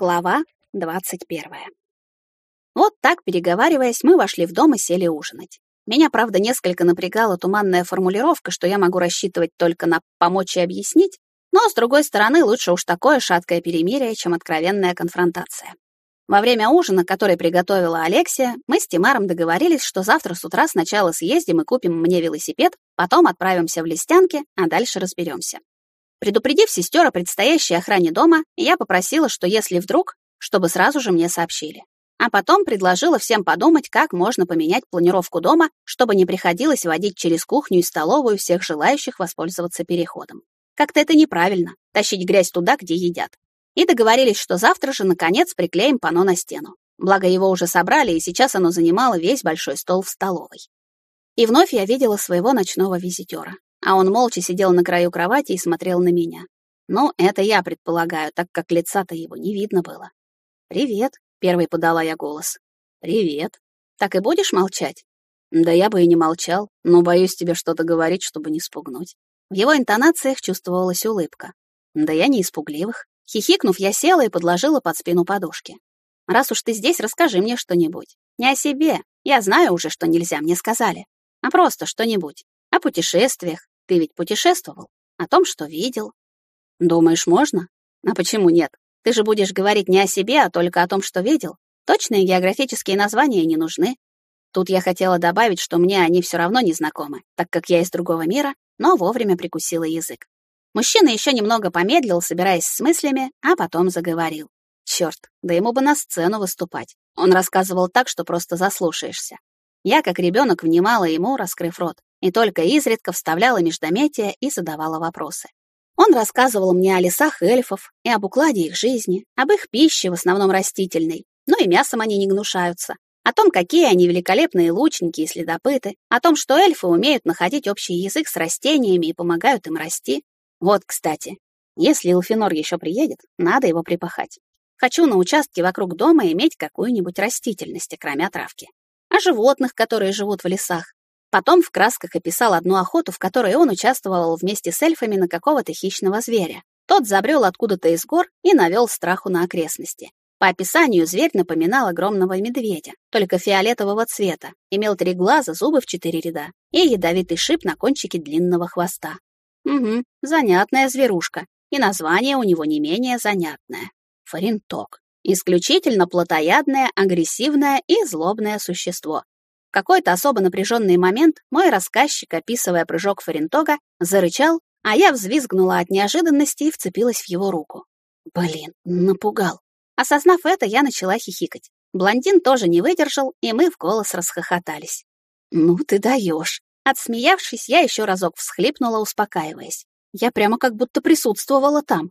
Глава двадцать первая. Вот так, переговариваясь, мы вошли в дом и сели ужинать. Меня, правда, несколько напрягала туманная формулировка, что я могу рассчитывать только на помочь и объяснить, но, с другой стороны, лучше уж такое шаткое перемирие, чем откровенная конфронтация. Во время ужина, который приготовила Алексия, мы с Тимаром договорились, что завтра с утра сначала съездим и купим мне велосипед, потом отправимся в Листянки, а дальше разберемся. Предупредив сестер о предстоящей охране дома, я попросила, что если вдруг, чтобы сразу же мне сообщили. А потом предложила всем подумать, как можно поменять планировку дома, чтобы не приходилось водить через кухню и столовую всех желающих воспользоваться переходом. Как-то это неправильно — тащить грязь туда, где едят. И договорились, что завтра же, наконец, приклеим панно на стену. Благо, его уже собрали, и сейчас оно занимало весь большой стол в столовой. И вновь я видела своего ночного визитера а он молча сидел на краю кровати и смотрел на меня. Ну, это я предполагаю, так как лица-то его не видно было. «Привет», — первой подала я голос. «Привет. Так и будешь молчать?» «Да я бы и не молчал, но боюсь тебе что-то говорить, чтобы не спугнуть». В его интонациях чувствовалась улыбка. «Да я не испугливых». Хихикнув, я села и подложила под спину подушки. «Раз уж ты здесь, расскажи мне что-нибудь. Не о себе. Я знаю уже, что нельзя, мне сказали. А просто что-нибудь. О путешествиях. Ты ведь путешествовал. О том, что видел. Думаешь, можно? А почему нет? Ты же будешь говорить не о себе, а только о том, что видел. Точные географические названия не нужны. Тут я хотела добавить, что мне они все равно не знакомы, так как я из другого мира, но вовремя прикусила язык. Мужчина еще немного помедлил, собираясь с мыслями, а потом заговорил. Черт, да ему бы на сцену выступать. Он рассказывал так, что просто заслушаешься. Я, как ребенок, внимала ему, раскрыв рот и только изредка вставляла междометия и задавала вопросы. Он рассказывал мне о лесах эльфов и об укладе их жизни, об их пище, в основном растительной, но и мясом они не гнушаются, о том, какие они великолепные лучники и следопыты, о том, что эльфы умеют находить общий язык с растениями и помогают им расти. Вот, кстати, если Элфинор еще приедет, надо его припахать. Хочу на участке вокруг дома иметь какую-нибудь растительность, кроме травки. О животных, которые живут в лесах, Потом в красках описал одну охоту, в которой он участвовал вместе с эльфами на какого-то хищного зверя. Тот забрел откуда-то из гор и навел страху на окрестности. По описанию зверь напоминал огромного медведя, только фиолетового цвета, имел три глаза, зубы в четыре ряда и ядовитый шип на кончике длинного хвоста. Угу, занятная зверушка, и название у него не менее занятное. Фаринток. Исключительно плотоядное, агрессивное и злобное существо, в какой-то особо напряженный момент мой рассказчик, описывая прыжок Фарентога, зарычал, а я взвизгнула от неожиданности и вцепилась в его руку. Блин, напугал. Осознав это, я начала хихикать. Блондин тоже не выдержал, и мы в голос расхохотались. «Ну ты даешь!» Отсмеявшись, я еще разок всхлипнула, успокаиваясь. Я прямо как будто присутствовала там.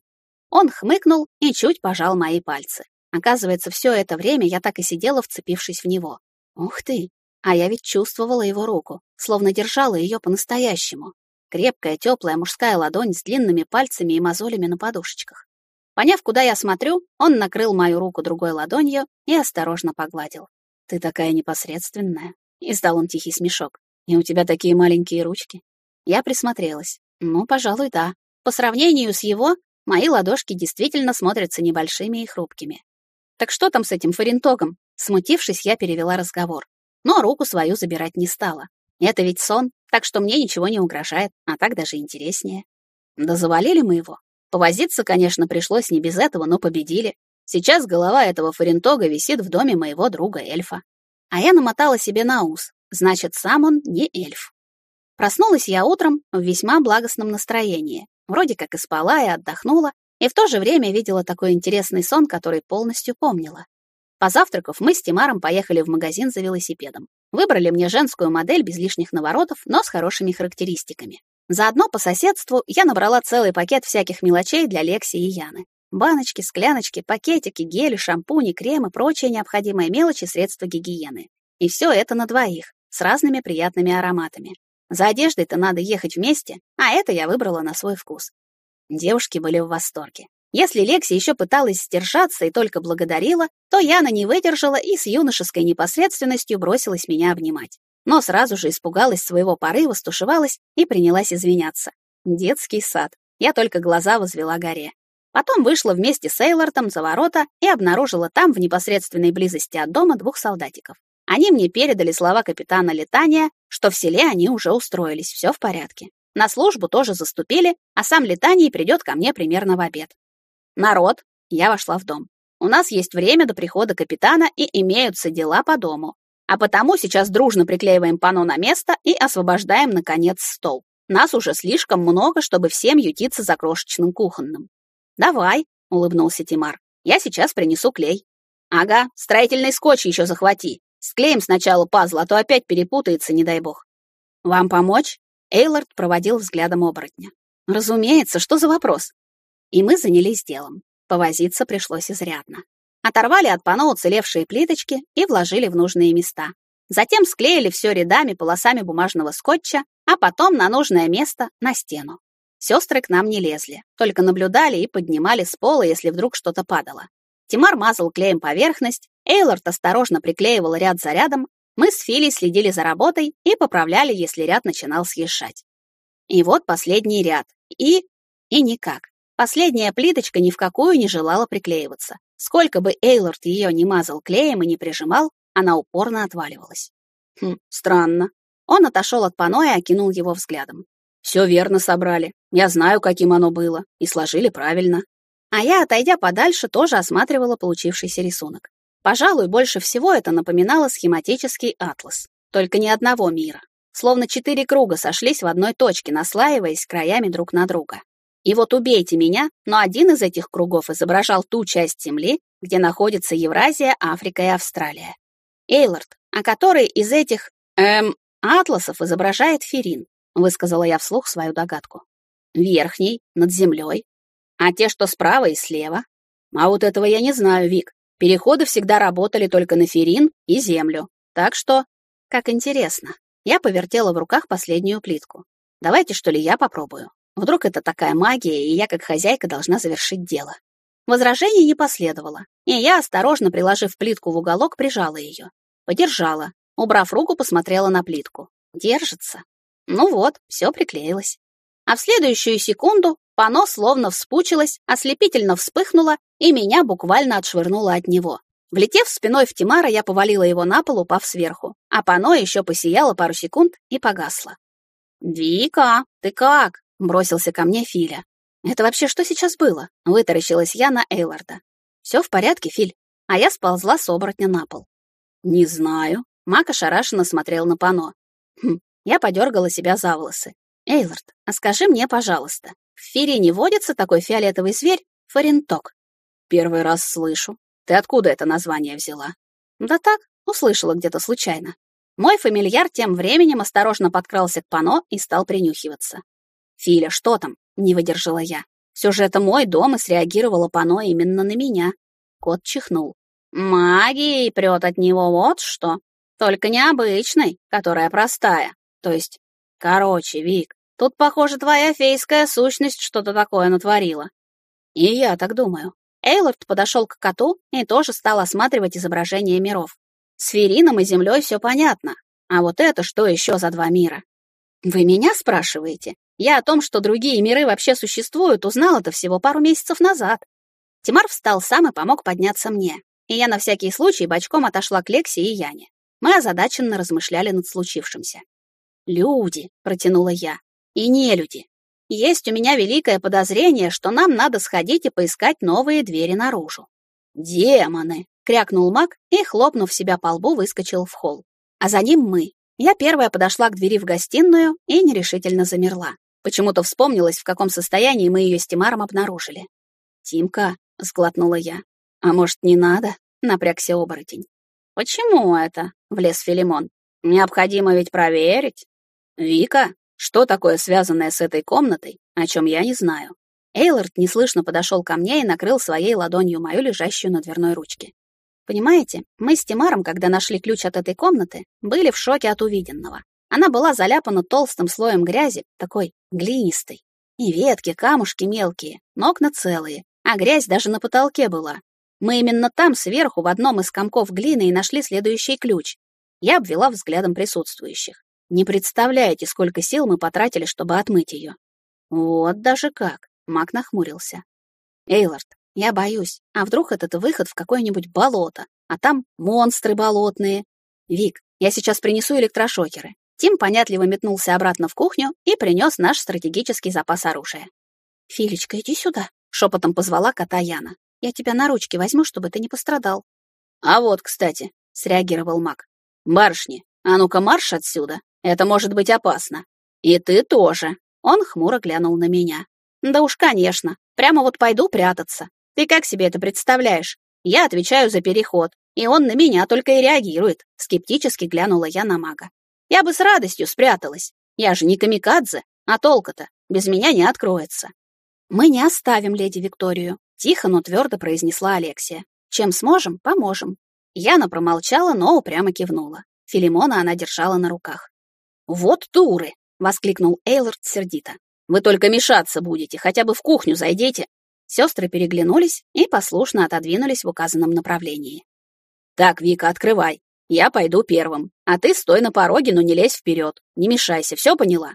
Он хмыкнул и чуть пожал мои пальцы. Оказывается, все это время я так и сидела, вцепившись в него. Ух ты, а я ведь чувствовала его руку, словно держала ее по-настоящему. Крепкая, теплая мужская ладонь с длинными пальцами и мозолями на подушечках. Поняв, куда я смотрю, он накрыл мою руку другой ладонью и осторожно погладил. «Ты такая непосредственная», — издал он тихий смешок. «И у тебя такие маленькие ручки». Я присмотрелась. Ну, пожалуй, да. По сравнению с его, мои ладошки действительно смотрятся небольшими и хрупкими. «Так что там с этим фаринтогом?» Смутившись, я перевела разговор но руку свою забирать не стала. Это ведь сон, так что мне ничего не угрожает, а так даже интереснее. Да завалили мы его. Повозиться, конечно, пришлось не без этого, но победили. Сейчас голова этого фарентога висит в доме моего друга-эльфа. А я намотала себе на ус, значит, сам он не эльф. Проснулась я утром в весьма благостном настроении. Вроде как и спала, и отдохнула, и в то же время видела такой интересный сон, который полностью помнила. Позавтракав, мы с Тимаром поехали в магазин за велосипедом. Выбрали мне женскую модель без лишних наворотов, но с хорошими характеристиками. Заодно по соседству я набрала целый пакет всяких мелочей для Лекси и Яны. Баночки, скляночки, пакетики, гели, шампуни, кремы, прочие необходимые мелочи, средства гигиены. И все это на двоих, с разными приятными ароматами. За одеждой-то надо ехать вместе, а это я выбрала на свой вкус. Девушки были в восторге. Если Лекси еще пыталась сдержаться и только благодарила, то Яна не выдержала и с юношеской непосредственностью бросилась меня обнимать. Но сразу же испугалась своего порыва, стушевалась и принялась извиняться. Детский сад. Я только глаза возвела горе. Потом вышла вместе с Эйлортом за ворота и обнаружила там, в непосредственной близости от дома, двух солдатиков. Они мне передали слова капитана летания, что в селе они уже устроились, все в порядке. На службу тоже заступили, а сам летаний придет ко мне примерно в обед. Народ, я вошла в дом. У нас есть время до прихода капитана и имеются дела по дому. А потому сейчас дружно приклеиваем панно на место и освобождаем, наконец, стол. Нас уже слишком много, чтобы всем ютиться за крошечным кухонным. «Давай», — улыбнулся Тимар, — «я сейчас принесу клей». «Ага, строительный скотч еще захвати. Склеим сначала пазл, а то опять перепутается, не дай бог». «Вам помочь?» — Эйлард проводил взглядом оборотня. «Разумеется, что за вопрос?» И мы занялись делом. Повозиться пришлось изрядно. Оторвали от панно уцелевшие плиточки и вложили в нужные места. Затем склеили все рядами полосами бумажного скотча, а потом на нужное место на стену. Сестры к нам не лезли, только наблюдали и поднимали с пола, если вдруг что-то падало. Тимар мазал клеем поверхность, Эйлорд осторожно приклеивал ряд за рядом, мы с Филей следили за работой и поправляли, если ряд начинал съезжать. И вот последний ряд. И... и никак. Последняя плиточка ни в какую не желала приклеиваться. Сколько бы Эйлорд ее не мазал клеем и не прижимал, она упорно отваливалась. Хм, странно. Он отошел от панно и окинул его взглядом. Все верно собрали. Я знаю, каким оно было. И сложили правильно. А я, отойдя подальше, тоже осматривала получившийся рисунок. Пожалуй, больше всего это напоминало схематический атлас. Только ни одного мира. Словно четыре круга сошлись в одной точке, наслаиваясь краями друг на друга. И вот убейте меня, но один из этих кругов изображал ту часть Земли, где находится Евразия, Африка и Австралия. Эйлорд, а который из этих, эм, атласов изображает Ферин, высказала я вслух свою догадку. Верхний, над землей. А те, что справа и слева? А вот этого я не знаю, Вик. Переходы всегда работали только на Ферин и землю. Так что, как интересно. Я повертела в руках последнюю плитку. Давайте, что ли, я попробую. Вдруг это такая магия, и я как хозяйка должна завершить дело. Возражений не последовало, и я, осторожно приложив плитку в уголок, прижала ее. Подержала. Убрав руку, посмотрела на плитку. Держится. Ну вот, все приклеилось. А в следующую секунду пано словно вспучилось, ослепительно вспыхнуло, и меня буквально отшвырнуло от него. Влетев спиной в Тимара, я повалила его на пол, упав сверху, а пано еще посияло пару секунд и погасло. «Вика, ты как?» Бросился ко мне Филя. «Это вообще что сейчас было?» Вытаращилась я на Эйларда. «Все в порядке, Филь?» А я сползла с оборотня на пол. «Не знаю». Мак ошарашенно смотрел на пано. Хм, я подергала себя за волосы. «Эйлард, а скажи мне, пожалуйста, в Фире не водится такой фиолетовый зверь фаренток?» «Первый раз слышу. Ты откуда это название взяла?» «Да так, услышала где-то случайно». Мой фамильяр тем временем осторожно подкрался к пано и стал принюхиваться. «Филя, что там?» — не выдержала я. Все же это мой дом, и среагировало пано именно на меня. Кот чихнул. «Магией прет от него вот что. Только необычной, которая простая. То есть, короче, Вик, тут, похоже, твоя фейская сущность что-то такое натворила». И я так думаю. Эйлорд подошел к коту и тоже стал осматривать изображение миров. С Ферином и Землей все понятно. А вот это что еще за два мира? Вы меня спрашиваете? Я о том, что другие миры вообще существуют, узнал это всего пару месяцев назад. Тимар встал сам и помог подняться мне. И я на всякий случай бочком отошла к Лексе и Яне. Мы озадаченно размышляли над случившимся. «Люди», — протянула я, — «и не люди. Есть у меня великое подозрение, что нам надо сходить и поискать новые двери наружу». «Демоны!» — крякнул маг и, хлопнув себя по лбу, выскочил в холл. А за ним мы. Я первая подошла к двери в гостиную и нерешительно замерла. Почему-то вспомнилось, в каком состоянии мы ее с Тимаром обнаружили. «Тимка», — сглотнула я. «А может, не надо?» — напрягся оборотень. «Почему это?» — влез Филимон. «Необходимо ведь проверить». «Вика, что такое связанное с этой комнатой, о чем я не знаю?» Эйлорд неслышно подошел ко мне и накрыл своей ладонью мою лежащую на дверной ручке. Понимаете, мы с Тимаром, когда нашли ключ от этой комнаты, были в шоке от увиденного. Она была заляпана толстым слоем грязи, такой глинистой. И ветки, камушки мелкие, окна целые, а грязь даже на потолке была. Мы именно там, сверху, в одном из комков глины и нашли следующий ключ. Я обвела взглядом присутствующих. Не представляете, сколько сил мы потратили, чтобы отмыть ее. Вот даже как. Мак нахмурился. Эйлард, я боюсь. А вдруг этот выход в какое-нибудь болото, а там монстры болотные? Вик, я сейчас принесу электрошокеры. Тим понятливо метнулся обратно в кухню и принес наш стратегический запас оружия. «Филечка, иди сюда», — шепотом позвала кота Яна. «Я тебя на ручки возьму, чтобы ты не пострадал». «А вот, кстати», — среагировал маг. «Барышни, а ну-ка марш отсюда. Это может быть опасно. И ты тоже». Он хмуро глянул на меня. «Да уж, конечно. Прямо вот пойду прятаться. Ты как себе это представляешь? Я отвечаю за переход, и он на меня только и реагирует», — скептически глянула я на мага. «Я бы с радостью спряталась. Я же не камикадзе, а толка-то без меня не откроется». «Мы не оставим леди Викторию», — тихо, но твердо произнесла Алексия. «Чем сможем, поможем». Яна промолчала, но упрямо кивнула. Филимона она держала на руках. «Вот дуры!» — воскликнул Эйлорд сердито. «Вы только мешаться будете, хотя бы в кухню зайдите». Сестры переглянулись и послушно отодвинулись в указанном направлении. «Так, Вика, открывай. Я пойду первым. А ты стой на пороге, но не лезь вперед. Не мешайся, все поняла?»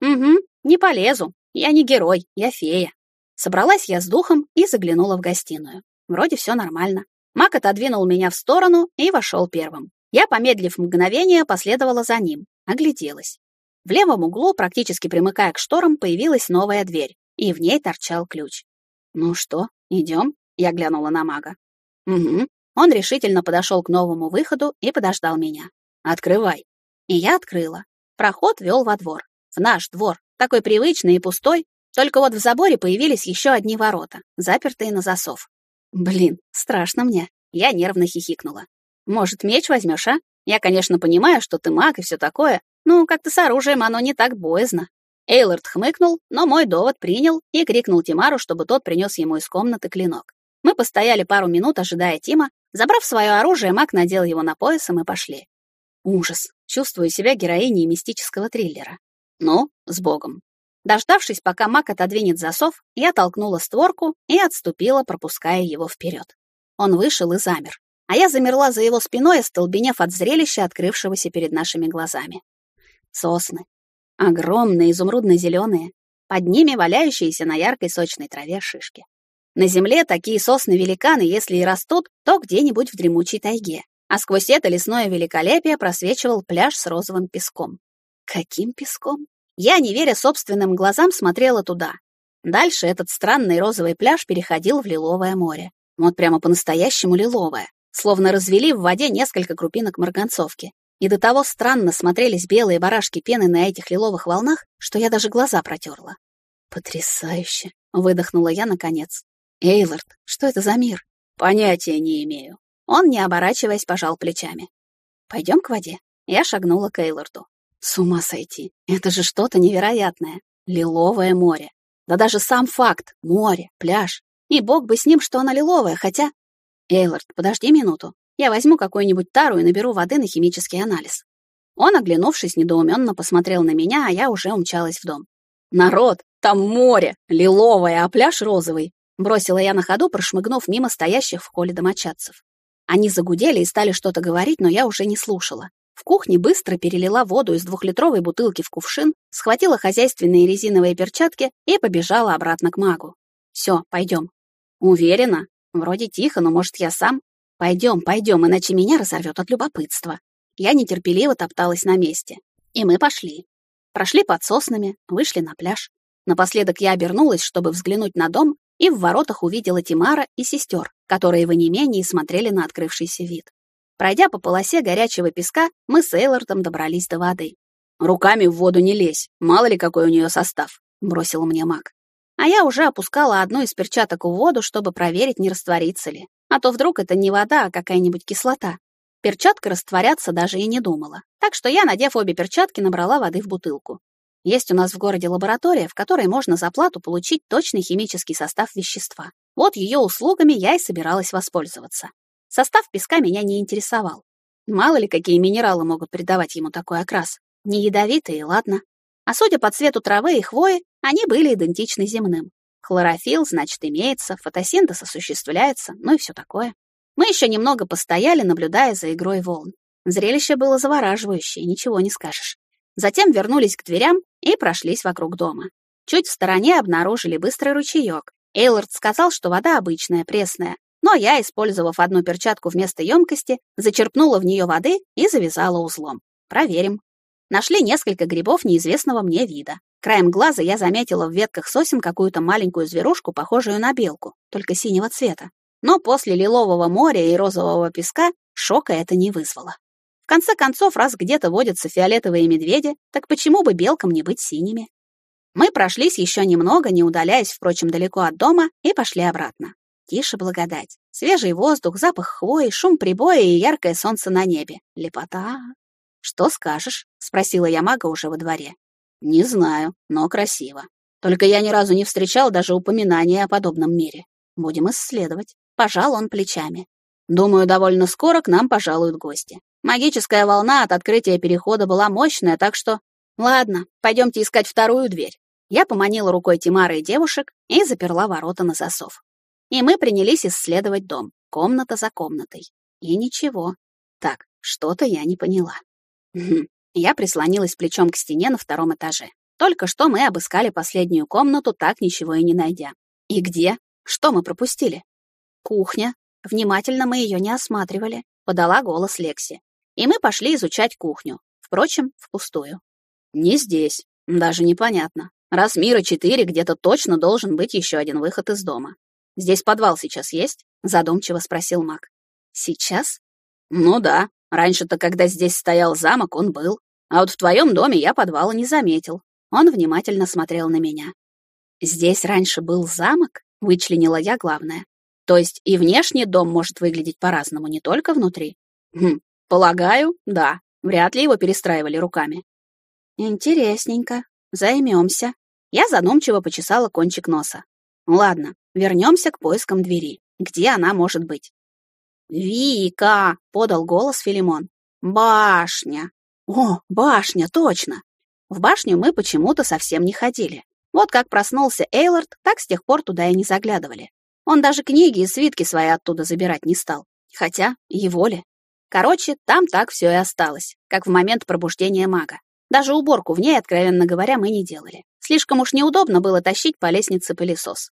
«Угу, не полезу. Я не герой, я фея». Собралась я с духом и заглянула в гостиную. Вроде все нормально. Мак отодвинул меня в сторону и вошел первым. Я, помедлив мгновение, последовала за ним, огляделась. В левом углу, практически примыкая к шторам, появилась новая дверь, и в ней торчал ключ. «Ну что, идем?» — я глянула на мага. «Угу». Он решительно подошел к новому выходу и подождал меня. «Открывай». И я открыла. Проход вел во двор. В наш двор, такой привычный и пустой, только вот в заборе появились еще одни ворота, запертые на засов. Блин, страшно мне. Я нервно хихикнула. Может, меч возьмешь, а? Я, конечно, понимаю, что ты маг и все такое, ну, как-то с оружием оно не так боязно. Эйлорд хмыкнул, но мой довод принял и крикнул Тимару, чтобы тот принес ему из комнаты клинок. Мы постояли пару минут, ожидая Тима. Забрав свое оружие, маг надел его на пояс, и мы пошли. Ужас. Чувствую себя героиней мистического триллера. Ну, с Богом. Дождавшись, пока маг отодвинет засов, я толкнула створку и отступила, пропуская его вперед. Он вышел и замер, а я замерла за его спиной, остолбенев от зрелища, открывшегося перед нашими глазами. Сосны. Огромные, изумрудно-зеленые. Под ними валяющиеся на яркой сочной траве шишки. На земле такие сосны-великаны, если и растут, то где-нибудь в дремучей тайге. А сквозь это лесное великолепие просвечивал пляж с розовым песком. Каким песком? Я, не веря собственным глазам, смотрела туда. Дальше этот странный розовый пляж переходил в лиловое море. Вот прямо по-настоящему лиловое. Словно развели в воде несколько крупинок марганцовки. И до того странно смотрелись белые барашки пены на этих лиловых волнах, что я даже глаза протерла. «Потрясающе!» — выдохнула я наконец. «Эйлорд, что это за мир?» «Понятия не имею». Он, не оборачиваясь, пожал плечами. «Пойдем к воде?» Я шагнула к Эйлорду. «С ума сойти! Это же что-то невероятное! Лиловое море! Да даже сам факт — море, пляж. И бог бы с ним, что оно лиловое, хотя... Эйлорд, подожди минуту. Я возьму какую-нибудь тару и наберу воды на химический анализ. Он, оглянувшись, недоуменно посмотрел на меня, а я уже умчалась в дом. «Народ, там море! Лиловое, а пляж розовый!» Бросила я на ходу, прошмыгнув мимо стоящих в холле домочадцев. Они загудели и стали что-то говорить, но я уже не слушала. В кухне быстро перелила воду из двухлитровой бутылки в кувшин, схватила хозяйственные резиновые перчатки и побежала обратно к магу. «Все, пойдем». «Уверена? Вроде тихо, но, может, я сам?» Пойдем, пойдем, иначе меня разорвет от любопытства. Я нетерпеливо топталась на месте. И мы пошли. Прошли под соснами, вышли на пляж. Напоследок я обернулась, чтобы взглянуть на дом, и в воротах увидела Тимара и сестер, которые в онемении смотрели на открывшийся вид. Пройдя по полосе горячего песка, мы с Эйлордом добрались до воды. «Руками в воду не лезь, мало ли какой у нее состав», — бросил мне маг. А я уже опускала одну из перчаток в воду, чтобы проверить, не растворится ли. А то вдруг это не вода, а какая-нибудь кислота. Перчатка растворяться даже и не думала. Так что я, надев обе перчатки, набрала воды в бутылку. Есть у нас в городе лаборатория, в которой можно за плату получить точный химический состав вещества. Вот ее услугами я и собиралась воспользоваться. Состав песка меня не интересовал. Мало ли, какие минералы могут придавать ему такой окрас. Не ядовитые, ладно. А судя по цвету травы и хвои, они были идентичны земным. Хлорофилл, значит, имеется, фотосинтез осуществляется, ну и все такое. Мы еще немного постояли, наблюдая за игрой волн. Зрелище было завораживающее, ничего не скажешь. Затем вернулись к дверям и прошлись вокруг дома. Чуть в стороне обнаружили быстрый ручеек, Эйлорд сказал, что вода обычная, пресная, но я, использовав одну перчатку вместо емкости, зачерпнула в нее воды и завязала узлом. Проверим. Нашли несколько грибов неизвестного мне вида. Краем глаза я заметила в ветках сосен какую-то маленькую зверушку, похожую на белку, только синего цвета. Но после лилового моря и розового песка шока это не вызвало. В конце концов, раз где-то водятся фиолетовые медведи, так почему бы белкам не быть синими? Мы прошлись еще немного, не удаляясь, впрочем, далеко от дома, и пошли обратно. Тише благодать. Свежий воздух, запах хвои, шум прибоя и яркое солнце на небе. Лепота. «Что скажешь?» — спросила я мага уже во дворе. «Не знаю, но красиво. Только я ни разу не встречал даже упоминания о подобном мире. Будем исследовать». Пожал он плечами. «Думаю, довольно скоро к нам пожалуют гости. Магическая волна от открытия перехода была мощная, так что... Ладно, пойдемте искать вторую дверь. Я поманила рукой Тимара и девушек и заперла ворота на засов. И мы принялись исследовать дом, комната за комнатой. И ничего. Так, что-то я не поняла. Я прислонилась плечом к стене на втором этаже. Только что мы обыскали последнюю комнату, так ничего и не найдя. И где? Что мы пропустили? Кухня. Внимательно мы ее не осматривали, подала голос Лекси. И мы пошли изучать кухню. Впрочем, впустую. Не здесь. Даже непонятно. Раз мира четыре, где-то точно должен быть еще один выход из дома. Здесь подвал сейчас есть? Задумчиво спросил Мак. Сейчас? Ну да. Раньше-то, когда здесь стоял замок, он был. А вот в твоем доме я подвала не заметил. Он внимательно смотрел на меня. Здесь раньше был замок? Вычленила я главное. То есть и внешний дом может выглядеть по-разному, не только внутри? Хм, полагаю, да. Вряд ли его перестраивали руками. Интересненько. Займемся. Я задумчиво почесала кончик носа. Ладно, вернемся к поискам двери. Где она может быть? «Вика!» — подал голос Филимон. «Башня!» «О, башня, точно!» В башню мы почему-то совсем не ходили. Вот как проснулся Эйлорд, так с тех пор туда и не заглядывали. Он даже книги и свитки свои оттуда забирать не стал. Хотя, его ли? Короче, там так все и осталось, как в момент пробуждения мага. Даже уборку в ней, откровенно говоря, мы не делали. Слишком уж неудобно было тащить по лестнице пылесос.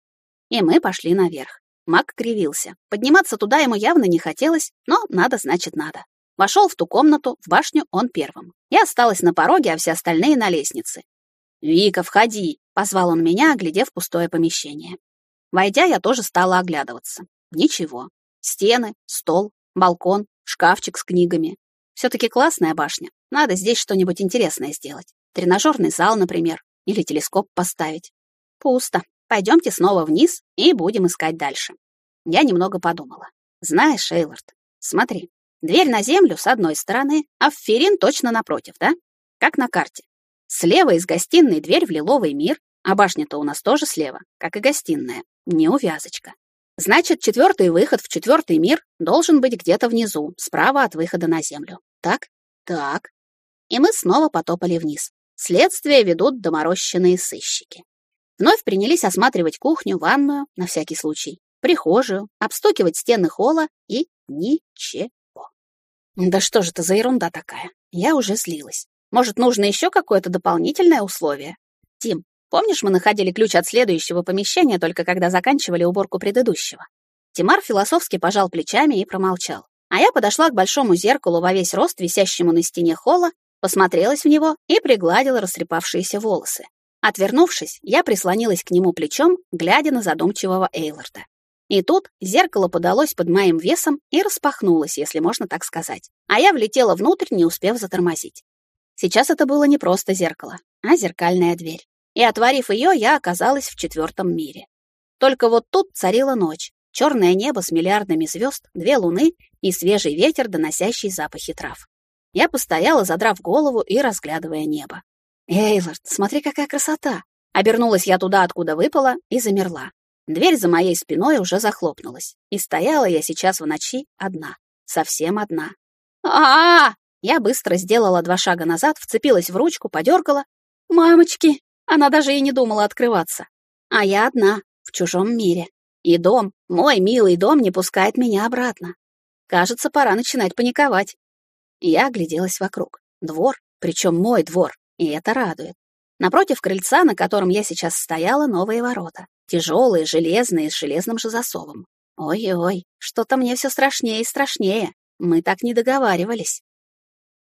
И мы пошли наверх. Мак кривился. Подниматься туда ему явно не хотелось, но надо, значит, надо. Вошел в ту комнату, в башню он первым. Я осталась на пороге, а все остальные на лестнице. «Вика, входи!» — позвал он меня, оглядев пустое помещение. Войдя, я тоже стала оглядываться. Ничего. Стены, стол, балкон, шкафчик с книгами. Все-таки классная башня. Надо здесь что-нибудь интересное сделать. Тренажерный зал, например, или телескоп поставить. Пусто. Пойдемте снова вниз и будем искать дальше. Я немного подумала. Знаешь, Эйлорд, смотри, дверь на землю с одной стороны, а в Ферин точно напротив, да? Как на карте. Слева из гостиной дверь в лиловый мир, а башня-то у нас тоже слева, как и гостиная. Не увязочка. Значит, четвертый выход в четвертый мир должен быть где-то внизу, справа от выхода на землю. Так? Так. И мы снова потопали вниз. Следствие ведут доморощенные сыщики. Вновь принялись осматривать кухню, ванную, на всякий случай, прихожую, обстукивать стены холла и ничего. Да что же это за ерунда такая? Я уже злилась. Может, нужно еще какое-то дополнительное условие? Тим, Помнишь, мы находили ключ от следующего помещения только когда заканчивали уборку предыдущего? Тимар философски пожал плечами и промолчал. А я подошла к большому зеркалу во весь рост, висящему на стене холла, посмотрелась в него и пригладила растрепавшиеся волосы. Отвернувшись, я прислонилась к нему плечом, глядя на задумчивого Эйлорда. И тут зеркало подалось под моим весом и распахнулось, если можно так сказать. А я влетела внутрь, не успев затормозить. Сейчас это было не просто зеркало, а зеркальная дверь и, отворив ее, я оказалась в четвертом мире. Только вот тут царила ночь, черное небо с миллиардами звезд, две луны и свежий ветер, доносящий запахи трав. Я постояла, задрав голову и разглядывая небо. «Эйлорд, смотри, какая красота!» Обернулась я туда, откуда выпала, и замерла. Дверь за моей спиной уже захлопнулась, и стояла я сейчас в ночи одна, совсем одна. а а, -а! Я быстро сделала два шага назад, вцепилась в ручку, подергала. «Мамочки!» Она даже и не думала открываться. А я одна, в чужом мире. И дом, мой милый дом, не пускает меня обратно. Кажется, пора начинать паниковать. Я огляделась вокруг. Двор, причем мой двор, и это радует. Напротив крыльца, на котором я сейчас стояла, новые ворота. Тяжелые, железные, с железным же засовом. Ой-ой, что-то мне все страшнее и страшнее. Мы так не договаривались.